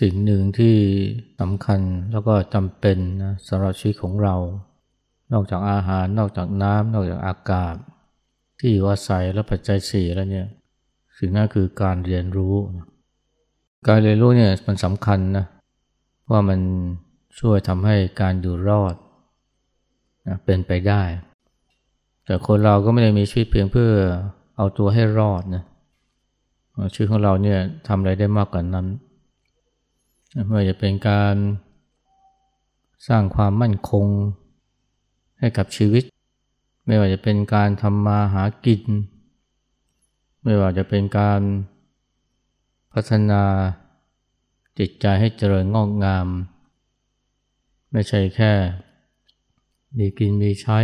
สิ่งหนึ่งที่สำคัญแล้วก็จำเป็นนะสำหรับชีวิตของเรา นอกจากอาหาร นอกจากน้ำนอกจากอากาศ ที่อยู่อาศัยและปัจจัยสี่แล้วเนี่ยสิ่งนั้นคือการเรียนรู้ การเรียนรู้เนี่ยมันสำคัญนะว่ามันช่วยทำให้การอยู่รอดนะเป็นไปได้ แต่คนเราก็ไม่ได้มีชีวิตเพียงเพื่อเอาตัวให้รอดนะชีวิตของเราเนี่ยทำอะไรได้มากกว่านั้น ไม่ว่าจะเป็นการสร้างความมั่นคงให้กับชีวิต ไม่ว่าจะเป็นการทำมาหากิน ไม่ว่าจะเป็นการพัฒนาจิตใจให้เจริญงอกงาม ไม่ใช่แค่ มีกินมีใช้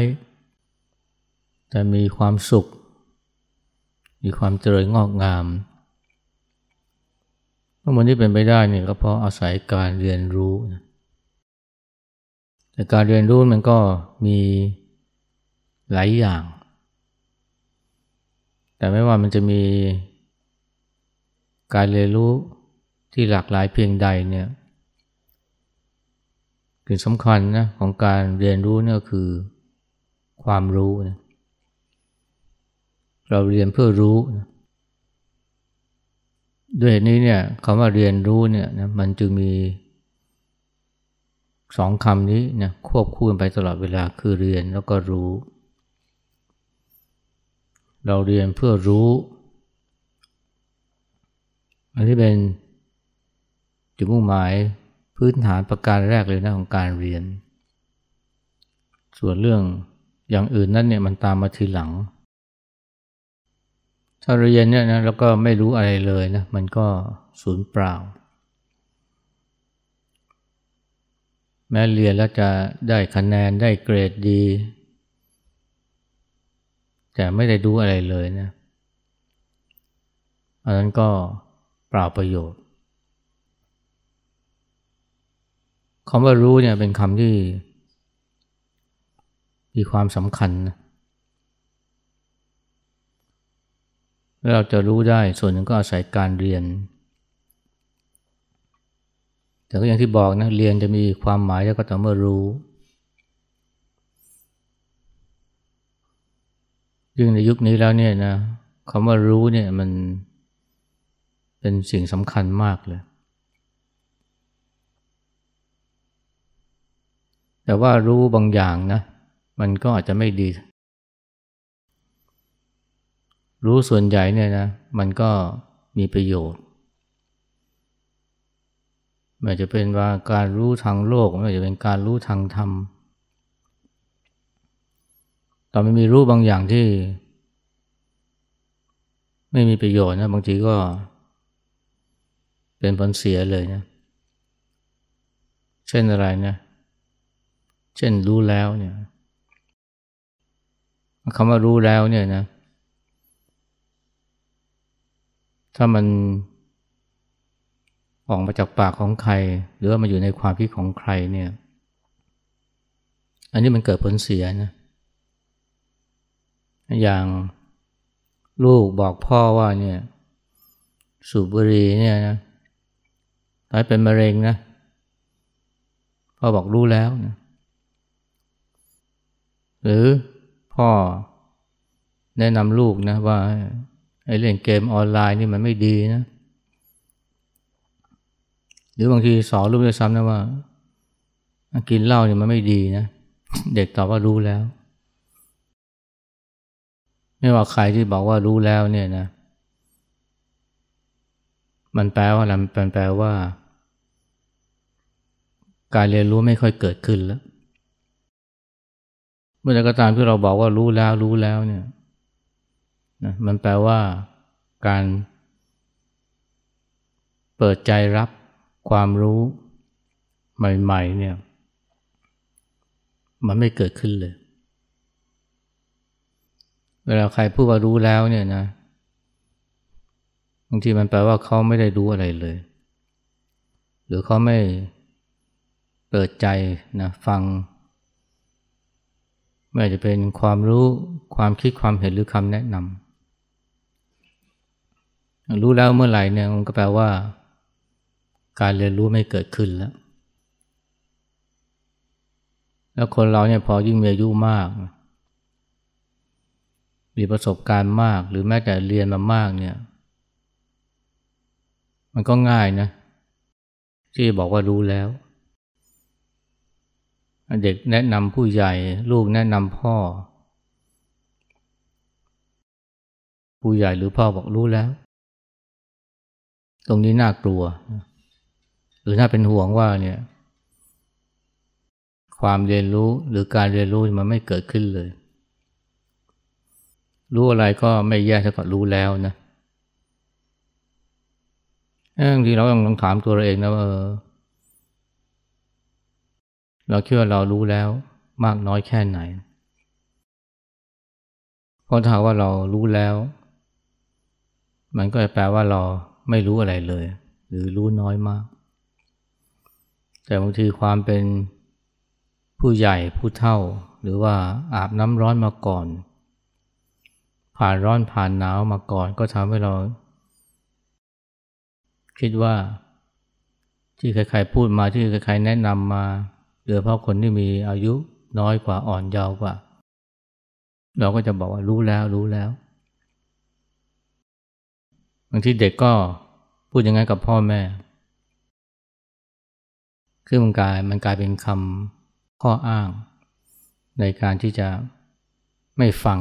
แต่มีความสุข มีความเจริญงอกงาม ทั้งหมดที่เป็นไปได้เนี่ยก็เพราะอาศัยการเรียนรู้นะแต่การเรียนรู้มันก็มีหลายอย่าง แต่ไม่ว่ามันจะมีการเรียนรู้ที่หลากหลายเพียงใดเนี่ยสิ่งสำคัญนะของการเรียนรู้เนี่ยคือความรู้นะเราเรียนเพื่อรู้นะ ด้วยเหตุนี้เนี่ยคำว่าเรียนรู้เนี่ยนะมันจึงมีสองคำนี้นะควบคู่กันไปตลอดเวลาคือเรียนแล้วก็รู้ เราเรียนเพื่อรู้ อันนี้เป็นจุดมุ่งหมายพื้นฐานประการแรกเลยนะของการเรียน ส่วนเรื่องอย่างอื่นนั้นเนี่ยมันตามมาทีหลัง ถ้าเรียนเนี่ยนะแล้วก็ไม่รู้อะไรเลยนะมันก็สูญเปล่า แม้เรียนแล้วจะได้คะแนนได้เกรดดี แต่ไม่ได้ดูอะไรเลยนะอันนั้นก็เปล่าประโยชน์คำว่ารู้เนี่ยเป็นคำที่มีความสำคัญนะ แล้วเราจะรู้ได้ส่วนหนึ่งก็อาศัยการเรียน แต่ก็อย่างที่บอกนะเรียนจะมีความหมายแล้วก็ต่อเมื่อรู้ยิ่งในยุคนี้แล้วเนี่ยนะคำว่ารู้เนี่ยมันเป็นสิ่งสำคัญมากเลย แต่ว่ารู้บางอย่างนะ มันก็อาจจะไม่ดี รู้ส่วนใหญ่เนี่ยนะมันก็มีประโยชน์ไม่จะเป็นว่าการรู้ทางโลกไม่จะเป็นการรู้ทางธรรมตอนไม่มีรู้บางอย่างที่ ไม่มีประโยชน์นะบางทีก็ เป็นผลเสียเลยนะ เช่นอะไรนะเช่นรู้แล้วเนี่ยคำว่ารู้แล้วเนี่ยนะ ถ้ามันออกมาจากปากของใคร หรือว่ามาอยู่ในความคิดของใครเนี่ย อันนี้มันเกิดผลเสียนะ อย่างลูกบอกพ่อว่าเนี่ย สูบบุหรี่เนี่ยนะตายเป็นมะเร็งนะพ่อบอกรู้แล้วนะหรือพ่อแนะนำลูกนะว่า ไอ้เล่นเกมออนไลน์นี่มันไม่ดีนะ หรือบางทีสอนลูกด้วยซ้ำนะว่า กินเหล้าเนี่ยมันไม่ดีนะ เด็กตอบว่ารู้แล้ว ไม่ว่าใครที่บอกว่ารู้แล้วเนี่ยนะ มันแปลว่าอะไรมันแปลว่า การเรียนรู้ไม่ค่อยเกิดขึ้นแล้ว เมื่อใดก็ตามที่เราบอกว่ารู้แล้วรู้แล้วเนี่ย นะมันแปลว่าการเปิดใจรับความรู้ใหม่ๆเนี่ยมันไม่เกิดขึ้นเลย เวลาใครพูดว่ารู้แล้วเนี่ยนะบางทีมันแปลว่าเขาไม่ได้รู้อะไรเลย หรือเขาไม่เปิดใจนะฟัง ไม่ว่าจะเป็นความรู้ความคิดความเห็นหรือคำแนะนำ รู้แล้วเมื่อไหร่เนี่ยมันก็แปลว่า การเรียนรู้ไม่เกิดขึ้นแล้ว แล้วคนเราเนี่ยพอยิ่งมีอายุมาก มีประสบการณ์มาก หรือแม้แต่เรียนมามากเนี่ย มันก็ง่ายนะ ที่บอกว่ารู้แล้ว เด็กแนะนำผู้ใหญ่ ลูกแนะนำพ่อ ผู้ใหญ่หรือพ่อบอกรู้แล้ว ตรงนี้น่ากลัว หรือน่าเป็นห่วงว่าเนี่ย ความเรียนรู้หรือการเรียนรู้มันไม่เกิดขึ้นเลย รู้อะไรก็ไม่แย่เท่ากับรู้แล้วนะบางทีเราต้องถามตัวเราเองนะว่าเออเราคิดว่าเรารู้แล้วมากน้อยแค่ไหน เพราะถ้าว่าเรารู้แล้ว มันก็จะแปลว่าเรา ไม่รู้อะไรเลย หรือรู้น้อยมาก แต่บางทีความเป็นผู้ใหญ่ผู้เฒ่า หรือว่าอาบน้ำร้อนมาก่อน ผ่านร้อนผ่านหนาวมาก่อน ก็ทำให้เรา คิดว่าที่ใครๆพูดมาที่ใครๆแนะนำมาโดยเพราะคนที่มีอายุน้อยกว่าอ่อนเยาว์กว่า เราก็จะบอกว่ารู้แล้วรู้แล้วางทีเด็กก็พูดอย่างนั้นกับพ่อแม่ คือมันกลายมันกลายเป็นคำข้ออ้าง ในการที่จะไม่ฟัง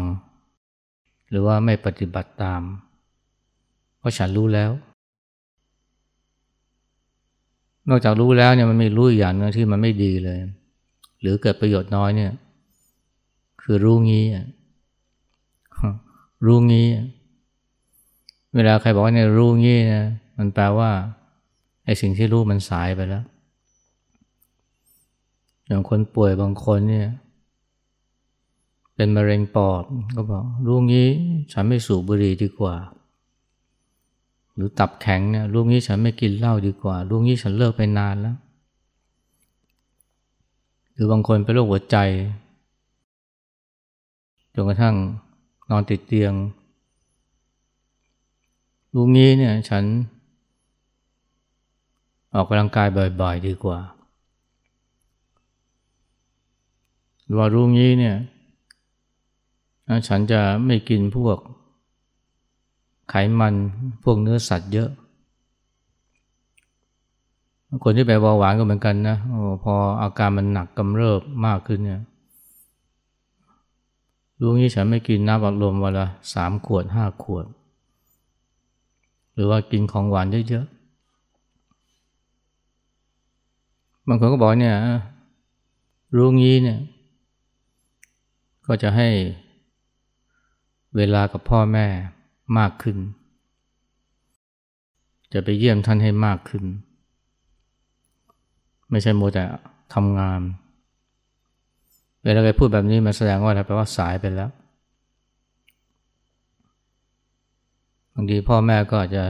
หรือว่าไม่ปฏิบัติตาม เพราะฉันรู้แล้ว นอกจากรู้แล้วเนี่ยมันไม่รู้อีกอย่างนึงที่มันไม่ดีเลย หรือเกิดประโยชน์น้อยเนี่ย คือรู้งี้รู้งี้ เวลาใครบอกว่าเนี่ยรู้งี้นะมันแปลว่าไอ้สิ่งที่รู้มันสายไปแล้ว อย่างคนป่วยบางคนเนี่ย เป็นมะเร็งปอดก็บอกรู้งี้ฉันไม่สูบบุหรี่ดีกว่า หรือตับแข็งเนี่ยรู้งี้ฉันไม่กินเหล้าดีกว่ารู้งี้ฉันเลิกไปนานแล้ว หรือบางคนเป็นโรคหัวใจจนกระทั่งนอนติดเตียง รู้งี้เนี่ยฉัน ออกกำลังกายบ่อยๆดีกว่าหรือว่ารู้งี้เนี่ยฉันจะไม่กินพวกไขมันพวกเนื้อสัตว์เยอะ คนที่ไปเบาหวานก็เหมือนกันนะอพออาการมันหนักกำเริบมากขึ้นเนี่ยรู้งี้ฉันไม่กินน้ำอัดลมวันละสามขวดห้าขวด หรือว่ากินของหวานเยอะๆบางคนก็บอกเนี่ยรู้งี้เนี่ย ก็จะให้เวลากับพ่อแม่มากขึ้น จะไปเยี่ยมท่านให้มากขึ้น ไม่ใช่โมแต่ทำงานเวลาใครพูดแบบนี้มันแสดงว่าอะไรแปลว่าสายไปแล้ว บางทีพ่อแม่ก็อาจจะ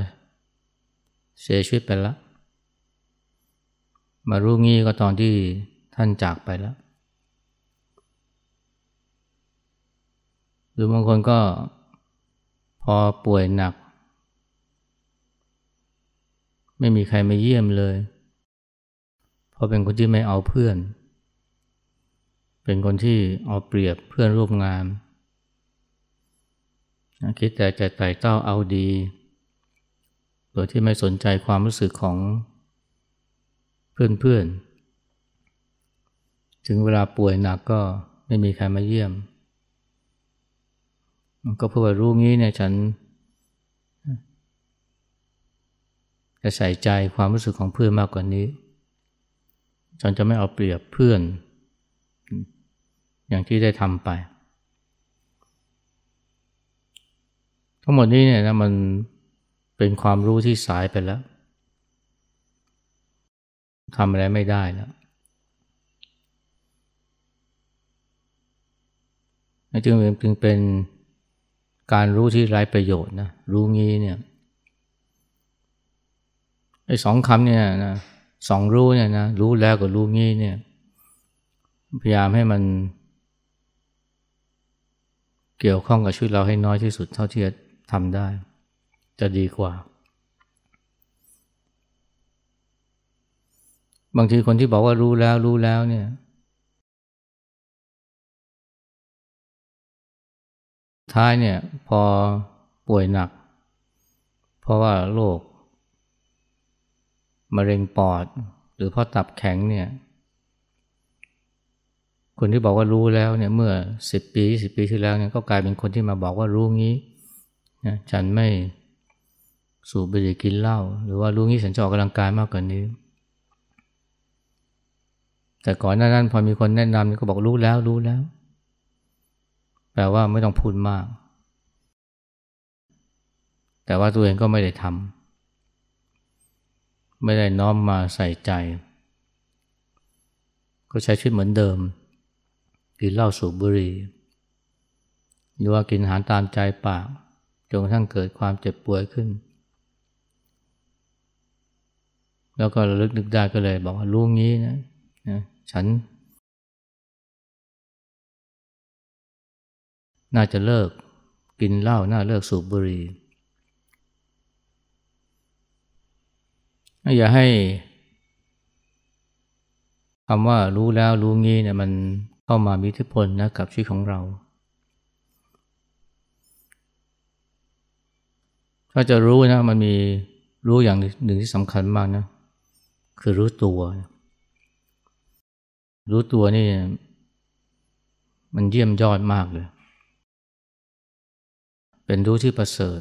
เสียชีวิตไปแล้ว มารู้งี้ก็ตอนที่ท่านจากไปแล้ว หรือบางคนก็พอป่วยหนัก ไม่มีใครมาเยี่ยมเลยเพราะเป็นคนที่ไม่เอาเพื่อน เป็นคนที่เอาเปรียบเพื่อนร่วมงาน คิดแต่จะไต่เต้าเอาดี โดยที่ไม่สนใจความรู้สึกของเพื่อนๆ ถึงเวลาป่วยหนักก็ไม่มีใครมาเยี่ยมก็เพื่อรู้งี้เนี่ยฉัน จะใส่ใจความรู้สึกของเพื่อนมากกว่านี้ ฉันจะไม่เอาเปรียบเพื่อน อย่างที่ได้ทำไป ทั้งหมดนี้เนี่ยนะมันเป็นความรู้ที่สายไปแล้วทำอะไรไม่ได้แล้วจึงจึงเป็นการรู้ที่ไร้ประโยชน์นะรู้งี้เนี่ยไอ้สองคำเนี่ยนะสองรู้เนี่ยนะรู้แล้วกับรู้งี้เนี่ยพยายามให้มัน เกี่ยวข้องกับชีวิตเราให้น้อยที่สุดเท่าที่จะ ทำได้ จะดีกว่า บางทีคนที่บอกว่ารู้แล้วรู้แล้วเนี่ยท้ายเนี่ยพอป่วยหนัก เพราะว่าโรคมะเร็งปอด หรือเพราะตับแข็งเนี่ยคนที่บอกว่ารู้แล้วเนี่ยเมื่อสิบปีสิบปีที่แล้วเนี่ยก็กลายเป็นคนที่มาบอกว่ารู้งี้ นะฉันไม่สูบบุหรี่กินเหล้าหรือว่ารู้งี้ฉันจะออกกำลังกายมากกว่านี้ แต่ก่อนหน้านั้นพอมีคนแนะนำก็บอกรู้แล้วรู้แล้ว แปลว่าไม่ต้องพูดมาก แต่ว่าตัวเองก็ไม่ได้ทำไม่ได้น้อมมาใส่ใจ ก็ใช้ชีวิตเหมือนเดิม กินเหล้าสูบบุหรี่หรือว่ากินอาหารตามใจปาก จนกระทั่งเกิดความเจ็บป่วยขึ้น แล้วก็ระลึกนึกได้ก็เลยบอกว่ารู้งี้นะนะฉัน น่าจะเลิกกินเหล้าน่าเลิกสูบบุหรี่อย่าให้คำว่ารู้แล้วรู้งี้เนี่ยมันเข้ามามีอิทธิพลนะกับชีวิตของเรา ถ้าจะรู้นะมันมีรู้อย่างหนึ่งที่สำคัญมากนะ คือรู้ตัว รู้ตัวนี่ มันเยี่ยมยอดมากเลย เป็นรู้ที่ประเสริฐ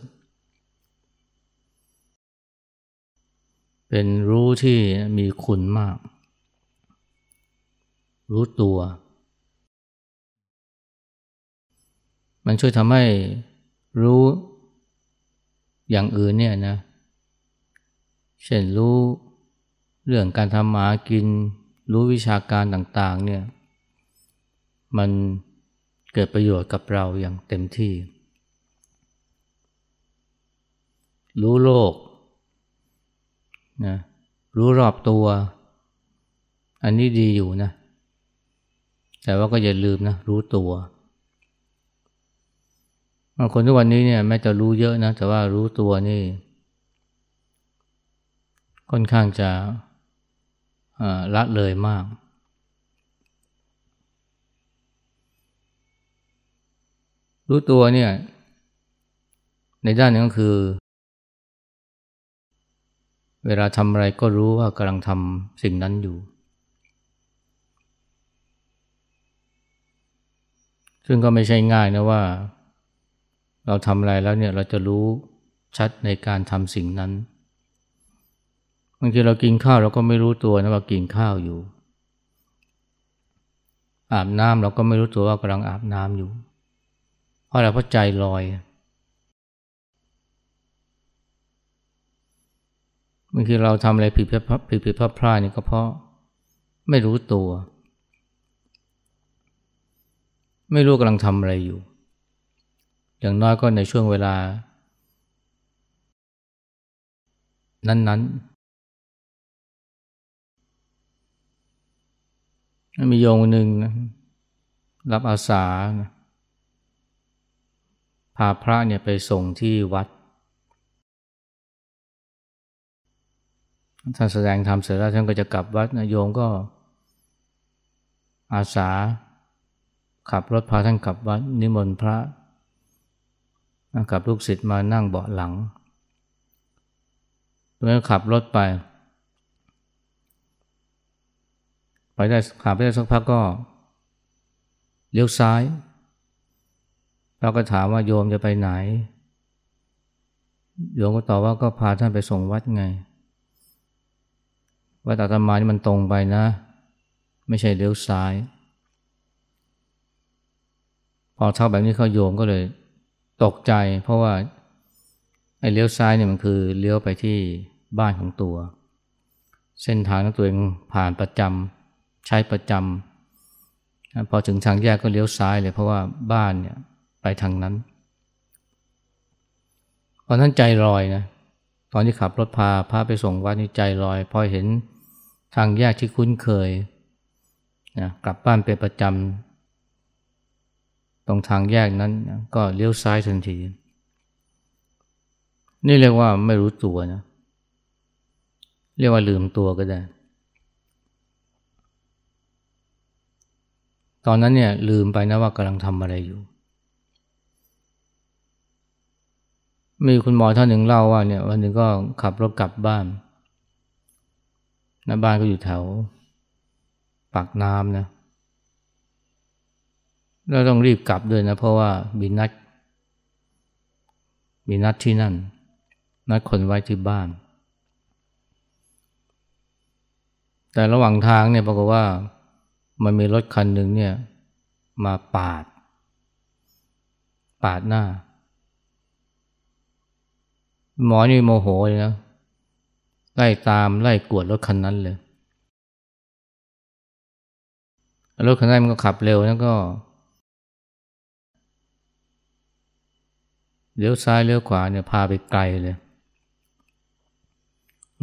เป็นรู้ที่มีคุณมาก รู้ตัว มันช่วยทำให้รู้ อย่างอื่นเนี่ยนะเช่นรู้เรื่องการทำหมากิน รู้วิชาการต่างๆเนี่ยมันเกิดประโยชน์กับเราอย่างเต็มที่ รู้โลกนะรู้รอบตัว อันนี้ดีอยู่นะ แต่ว่าก็อย่าลืมนะ รู้ตัว คนทุกวันนี้เนี่ยแม้จะรู้เยอะนะ แต่ว่ารู้ตัวนี่ ค่อนข้างจะละเลยมาก รู้ตัวเนี่ย ในด้านนึงก็คือ เวลาทำอะไรก็รู้ว่ากำลังทำสิ่งนั้นอยู่ ซึ่งก็ไม่ใช่ง่ายนะว่า เราทำอะไรแล้วเนี่ยเราจะรู้ชัดในการทำสิ่งนั้นบางทีเรากินข้าวเราก็ไม่รู้ตัวนะว่ากินข้าวอยู่ อาบน้ำเราก็ไม่รู้ตัวว่ากำลังอาบน้ำอยู่ เพราะอะไรเพราะใจลอยบางทีเราทำอะไรผิดผิดผิดพลาดพลาดนี่ก็เพราะไม่รู้ตัว ไม่รู้กำลังทำอะไรอยู่ อย่างน้อยก็ในช่วงเวลา นั้นๆ มีโยงหนึ่งนะรับอาสานะพาพระเนี่ยไปส่งที่วัด ท่านแสดงธรรมเสร็จแล้วท่านก็จะกลับวัดนะโยมก็ อาสา ขับรถพาท่านกลับวัดนิมนต์พระ กับลูกศิษย์มานั่งเบาะหลังแล้วขับรถไป ไปได้ขาไปได้สักพักก็เลี้ยวซ้าย เราก็ถามว่าโยมจะไปไหน โยมก็ตอบว่าก็พาท่านไปส่งวัดไง วัดอาตมานี่มันตรงไปนะ ไม่ใช่เลี้ยวซ้าย พอเท่าแบบนี้เขาโยมก็เลย ตกใจเพราะว่าไอ้เลี้ยวซ้ายเนี่ยมันคือเลี้ยวไปที่บ้านของตัว เส้นทางนั้นตัวเองผ่านประจำใช้ประจำพอถึงทางแยกก็เลี้ยวซ้ายเลยเพราะว่าบ้านเนี่ยไปทางนั้นตอนนั้นใจลอยนะตอนที่ขับรถพาพาไปส่งวัดนี่ใจลอยพอเห็นทางแยกที่คุ้นเคยนะกลับบ้านเป็นประจำ ตรงทางแยกนั้นก็เลี้ยวซ้ายทันที นี่เรียกว่าไม่รู้ตัวนะ เรียกว่าลืมตัวก็ได้ ตอนนั้นเนี่ยลืมไปนะว่ากำลังทำอะไรอยู่ มีคุณหมอท่านหนึ่งเล่าว่าเนี่ยวันหนึ่งก็ขับรถกลับบ้านนะบ้านก็อยู่แถวปากน้ำนะ แล้วต้องรีบกลับด้วยนะ เพราะว่ามีนัดมีนัดที่นั่น นัดคนไว้ที่บ้าน แต่ระหว่างทางเนี่ยปรากฏว่ามันมีรถคันหนึ่งเนี่ยมาปาด ปาดหน้า หมอนี่โมโหเลยนะไล่ตามไล่กวดรถคันนั้นเลยรถคันนั้นมันก็ขับเร็วแล้วก็ เลี้ยวซ้ายเลี้ยวขวาเนี่ยพาไปไกลเลย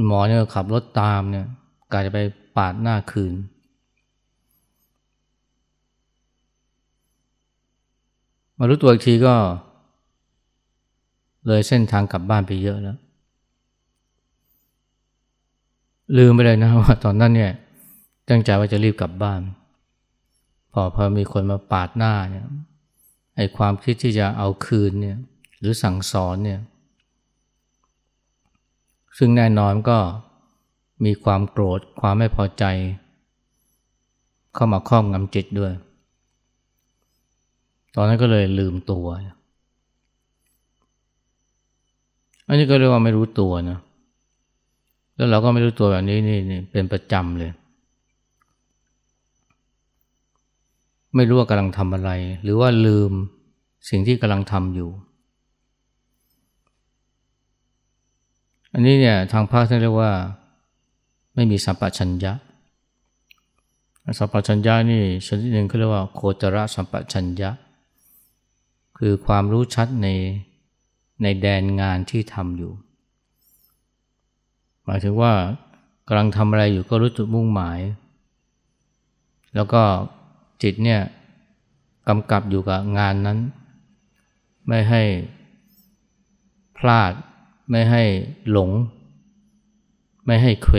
หมอเนี่ยขับรถตามเนี่ยกาจะไปปาดหน้าคืน มารู้ตัวอีกทีก็ เลยเส้นทางกลับบ้านไปเยอะแล้ว ลืมไปเลยนะว่าตอนนั้นเนี่ยตั้งใจว่าจะรีบกลับบ้าน พอพอมีคนมาปาดหน้าเนี่ยไอ้ความคิดที่จะเอาคืนเนี่ย หรือสั่งสอนเนี่ยซึ่งแน่นอนก็มีความโกรธความไม่พอใจ เข้ามาครอบงำจิตด้วย ตอนนั้นก็เลยลืมตัว อันนี้ก็เรียกว่าไม่รู้ตัวนะ แล้วเราก็ไม่รู้ตัวแบบนี้นี่นี่เป็นประจำเลย ไม่รู้ว่ากำลังทำอะไร หรือว่าลืมสิ่งที่กำลังทำอยู่ อันนี้เนี่ยทางภาคท่านเรียกว่าไม่มีสัมปชัญญะ สัมปชัญญะนี่ชนิดหนึ่งเขาเรียกว่าโคจรสัมปชัญญะ คือความรู้ชัดในในแดนงานที่ทำอยู่ หมายถึงว่ากำลังทำอะไรอยู่ก็รู้จุดมุ่งหมาย แล้วก็จิตเนี่ยกำกับอยู่กับงานนั้น ไม่ให้พลาด ไม่ให้หลง ไม่ให้เขว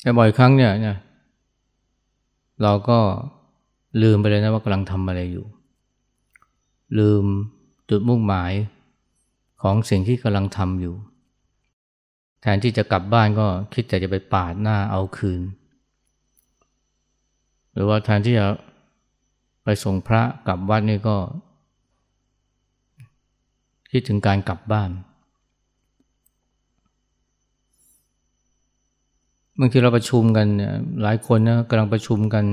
แต่บ่อยครั้งเนี่ยเนี่ยเราก็ลืมไปเลยนะว่ากำลังทำอะไรอยู่ ลืมจุดมุ่งหมายของสิ่งที่กำลังทำอยู่ แทนที่จะกลับบ้านก็คิดแต่จะไปปาดหน้าเอาคืน หรือว่าแทนที่จะไปส่งพระกลับวัดนี่ก็ คิดถึงการกลับบ้านบางทีเราประชุมกันเนี่ยหลายคนนะกำลังประชุมกัน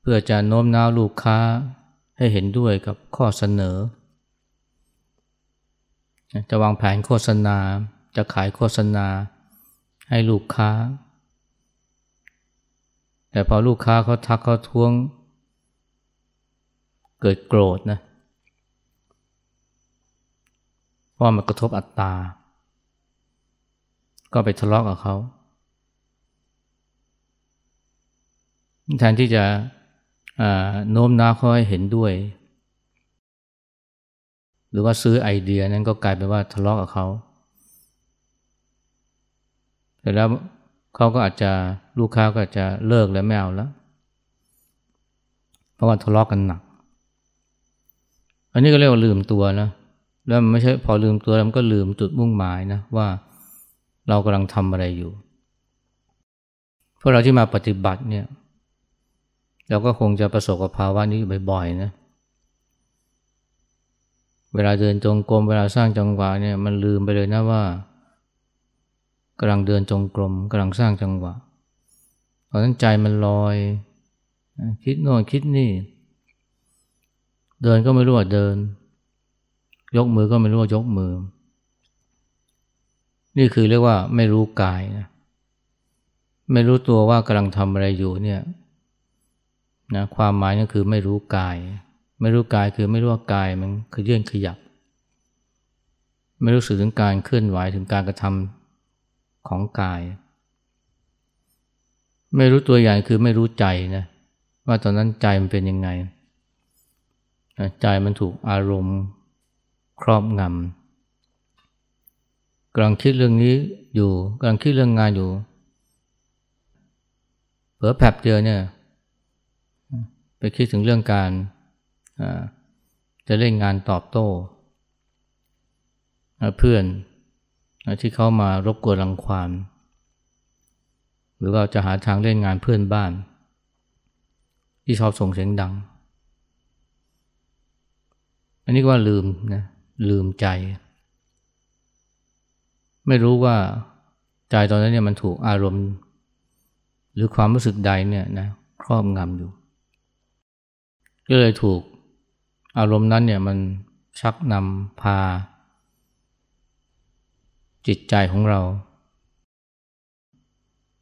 เพื่อจะโน้มน้าวลูกค้าให้เห็นด้วยกับข้อเสนอ จะวางแผนโฆษณา จะขายโฆษณาให้ลูกค้า แต่พอลูกค้าเขาทักเขาท้วง เกิดโกรธนะ ราะมันกระทบอัตตา ก็ไปทะเลาะกับเขาแทนที่จะโน้มน้าวเขาให้เห็นด้วย หรือว่าซื้อไอเดียนั้นก็กลายเป็นว่าทะเลาะกับเขาแต่แล้วเขาก็อาจจะลูกค้าก็อาจจะเลิกแล้วไม่เอาแล้ว เพราะว่าทะเลาะกกันหนัก อันนี้ก็เรียกว่าลืมตัวนะ แล้วมันไม่ใช่พอลืมตัวแล้วมันก็ลืมจุดมุ่งหมายนะว่าเรากำลังทำอะไรอยู่พวกเราที่มาปฏิบัติเนี่ยเราก็คงจะประสบกับภาวะนี้บ่อยๆนะเวลาเดินจงกรมเวลาสร้างจังหวะเนี่ยมันลืมไปเลยนะว่ากำลังเดินจงกรมกำลังสร้างจังหวะตอนนั้นใจมันลอย คิดโน่นคิดนี่ เดินก็ไม่รู้ว่าเดิน ยกมือก็ไม่รู้ว่ายกมือ นี่คือเรียกว่าไม่รู้กายนะไม่รู้ตัวว่ากำลังทำอะไรอยู่เนี่ยนะความหมายก็คือไม่รู้กาย ไม่รู้กายคือไม่รู้ว่ากายมันคือยื่นขยับ ไม่รู้สึกถึงการเคลื่อนไหวถึงการกระทำของกาย ไม่รู้ตัวอย่างคือไม่รู้ใจนะว่าตอนนั้นใจมันเป็นยังไง ใจมันถูกอารมณ์ ครอบงำกำลังคิดเรื่องนี้อยู่กำลังคิดเรื่องงานอยู่เผลอแผลบเดียวเนี่ยไปคิดถึงเรื่องการจะเล่นงานตอบโต้เพื่อนที่เขามารบกวนรังควานหรือว่าจะหาทางเล่นงานเพื่อนบ้าน ที่ชอบส่งเสียงดัง อันนี้ก็ว่าลืมนะ ลืมใจ ไม่รู้ว่าใจตอนนั้นเนี่ยมันถูกอารมณ์ หรือความรู้สึกใดเนี่ยนะครอบงำอยู่ ก็เลยถูกอารมณ์นั้นเนี่ยมันชักนำพา จิตใจของเรา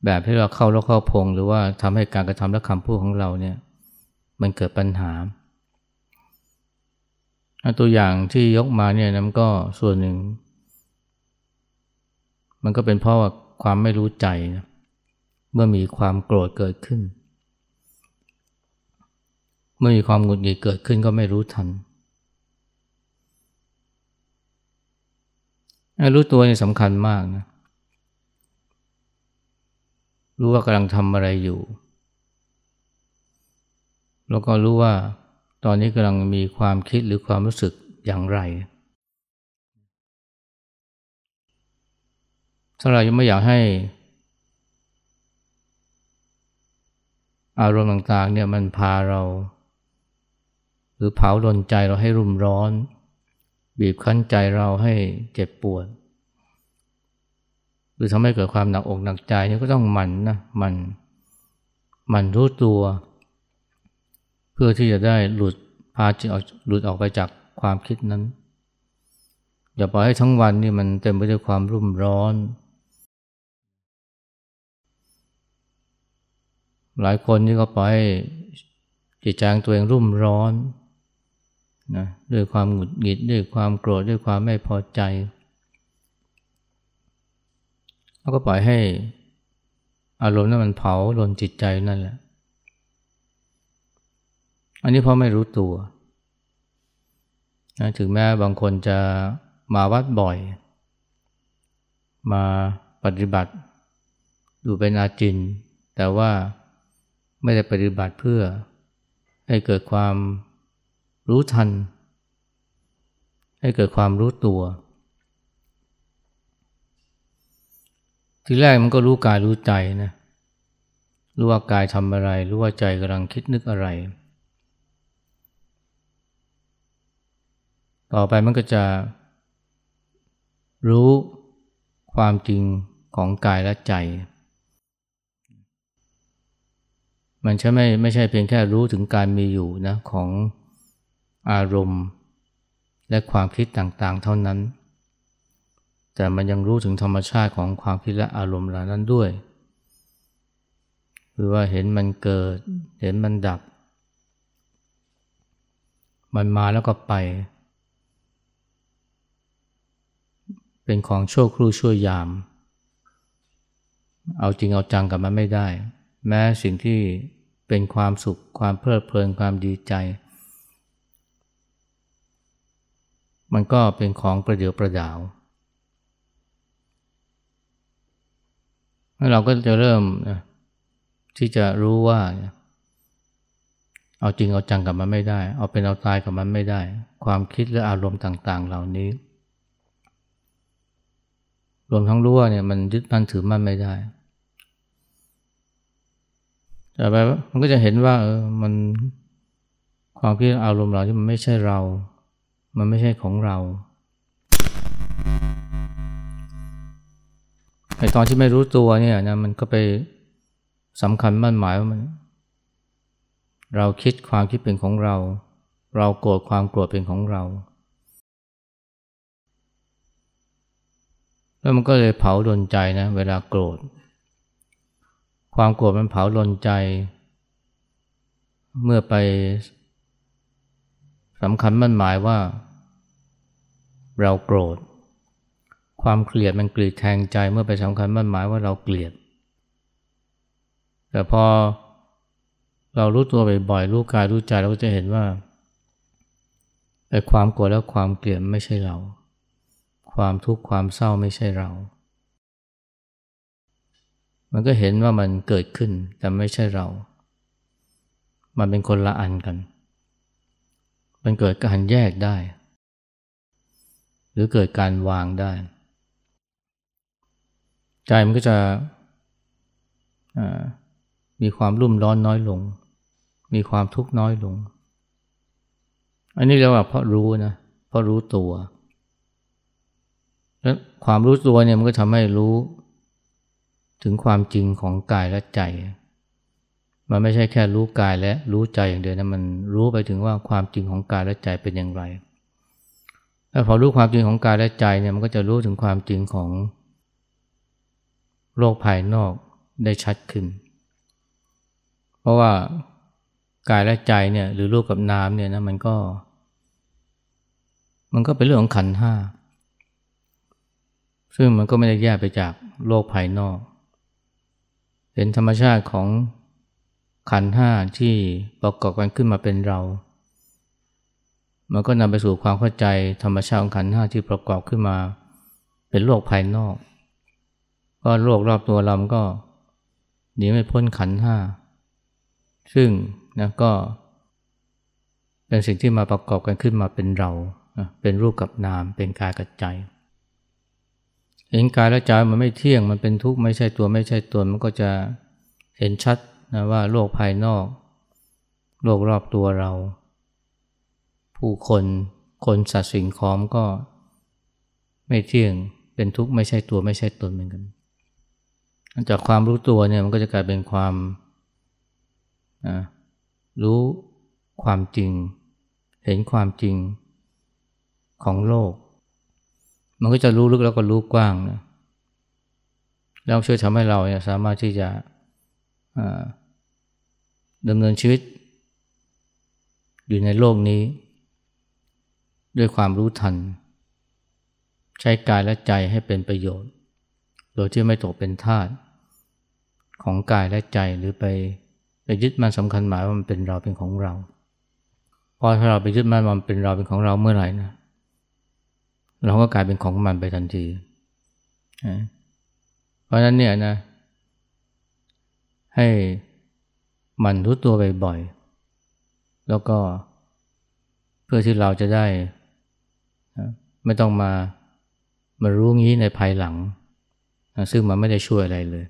แบบที่เราเข้าแล้วเข้าพง หรือว่าทำให้การกระทำและคำพูดของเราเนี่ย มันเกิดปัญหา ตัวอย่างที่ยกมาเนี่ยนะมันก็ส่วนหนึ่ง มันก็เป็นเพราะว่าความไม่รู้ใจนะเมื่อมีความโกรธเกิดขึ้น เมื่อมีความหงุดหงิดเกิดขึ้นก็ไม่รู้ทันรู้ตัวนี่สำคัญมากนะรู้ว่ากำลังทำอะไรอยู่ แล้วก็รู้ว่า ตอนนี้กำลังมีความคิดหรือความรู้สึกอย่างไรถ้าเรายังไม่อยากให้ อารมณ์ต่างๆเนี่ยมันพาเรา หรือเผาลนใจเราให้รุ่มร้อน บีบคั้นใจเราให้เจ็บปวด หรือทำให้เกิดความหนักอกหนักใจนี่ก็ต้องมันนะมันมันรู้ตัว พื่อที่จะได้หลุดพาจิตออกหลุดออกไปจากความคิดนั้น อย่าปล่อยให้ทั้งวันนี่มันเต็มไปด้วยความรุ่มร้อน หลายคนนี่ก็ปล่อยจิตใจตัวเองรุ่มร้อนนะด้วยความหงุดหงิดด้วยความโกรธด้วยความไม่พอใจแล้วก็ปล่อยให้อารมณ์นั้นมันเผาลนจิตใจนั่นแหละ อันนี้เพราะไม่รู้ตัวนะถึงแม้บางคนจะมาวัดบ่อย มาปฏิบัติอยู่เป็นอาจิน แต่ว่าไม่ได้ปฏิบัติเพื่อให้เกิดความรู้ทัน ให้เกิดความรู้ตัว ทีแรกมันก็รู้กายรู้ใจนะรู้ว่ากายทำอะไร รู้ว่าใจกำลังคิดนึกอะไร ต่อไปมันก็จะรู้ความจริงของกายและใจ มันใช่ไม่ไม่ใช่เพียงแค่รู้ถึงการมีอยู่นะของอารมณ์ และความคิดต่างๆ เท่านั้น แต่มันยังรู้ถึงธรรมชาติของความคิดและอารมณ์เหล่านั้นด้วยคือว่าเห็นมันเกิด เห็นมันดับ มันมาแล้วก็ไป เป็นของชั่วครู่ชั่วยาม เอาจริงเอาจังกับมันไม่ได้ แม้สิ่งที่เป็นความสุขความเพลิดเพลินความดีใจ มันก็เป็นของประเดียวประดาวเราก็จะเริ่มที่จะรู้ว่าเอาจริงเอาจังกับมันไม่ได้ เอาเป็นเอาตายกับมันไม่ได้ ความคิดและอารมณ์ต่าง ๆ เหล่านี้ รวมทั้งรู้ว่าเนี่ยมันยึดมั่นถือมั่นไม่ได้แต่ไปมันก็จะเห็นว่าเออมันความคิดอารมณ์เราที่มันไม่ใช่เรา มันไม่ใช่ของเราไอตอนที่ไม่รู้ตัวเนี่ยนะมันก็ไปสำคัญมั่นหมายว่ามัน เราคิดความคิดเป็นของเรา เราโกรธความโกรธเป็นของเรา แล้วมันก็เลยเผาดนใจนะเวลาโกรธ ความโกรธมันเผาลนใจ เมื่อไปสำคัญมั่นหมายว่า เราโกรธ ความเกลียดมันกรีดแทงใจ เมื่อไปสำคัญมั่นหมายว่าเราเกลียด แต่พอเรารู้ตัวบ่อยๆรู้กายรู้ใจเราก็จะเห็นว่าไอ้ความโกรธและความเกลียดไม่ใช่เรา ความทุกข์ความเศร้าไม่ใช่เรา มันก็เห็นว่ามันเกิดขึ้นแต่ไม่ใช่เรา มันเป็นคนละอันกัน มันเกิดการแยกได้ หรือเกิดการวางได้ ใจมันก็จะมีความรุ่มร้อนน้อยลง มีความทุกข์น้อยลง อันนี้เรียกว่าเพราะรู้นะ เพราะรู้ตัว ล้วความรู้ตัวเนี่ยมันก็ทำให้รู้ ถึงความจริงของกายและใจ มันไม่ใช่แค่รู้กายและรู้ใจอย่างเดียวนะมันรู้ไปถึงว่าความจริงของกายและใจเป็นอย่างไรแล้วพอรู้ความจริงของกายและใจเนี่ยมันก็จะรู้ถึงความจริงของโลกภายนอกได้ชัดขึ้น เพราะว่ากายและใจเนี่ยหรือรูปกับนามเนี่ยนะมันก็ มันก็เป็นเรื่องของขันห้า ซึ่งมันก็ไม่ได้แยกไปจากโลกภายนอก เป็นธรรมชาติของขันห้าที่ประกอบกันขึ้นมาเป็นเรา มันก็นำไปสู่ความเข้าใจธรรมชาติของขันห้าที่ประกอบขึ้นมา เป็นโลกภายนอก ก็โลกรอบตัวเราก็หนีไม่พ้นขันห้า ซึ่งนะก็ เป็นสิ่งที่มาประกอบกันขึ้นมาเป็นเรา เป็นรูปกับนาม เป็นกายกับใจ เห็นกายและใจมันไม่เที่ยงมันเป็นทุกข์ไม่ใช่ตัวไม่ใช่ตนมันก็จะเห็นชัดนะว่าโลกภายนอก โลกรอบตัวเรา ผู้คนคนสัตว์สิ่งของก็ไม่เที่ยงเป็นทุกข์ไม่ใช่ตัวไม่ใช่ตนเหมือนกันจากความรู้ตัวเนี่ยมันก็จะกลายเป็นความนะรู้ความจริง เห็นความจริงของโลก มันก็จะรู้ลึกแล้วก็รู้กว้างนะแล้วช่วยทำให้เราเนี่ยสามารถที่จะดำเนินชีวิต อยู่ในโลกนี้ ด้วยความรู้ทัน ใช้กายและใจให้เป็นประโยชน์ โดยที่ไม่ตกเป็นทาสของกายและใจหรือไปไปยึดมันสำคัญหมายว่ามันเป็นเราเป็นของเรา พอถ้าเราไปยึดมันมันเป็นเราเป็นของเราเมื่อไหร่นะ เราก็กลายเป็นของมันไปทันที เพราะนั้นเนี่ยนะ ให้มันรู้ตัวบ่อยๆ แล้วก็เพื่อที่เราจะได้ ไม่ต้องมามารู้งี้ในภายหลัง ซึ่งมันไม่ได้ช่วยอะไรเลย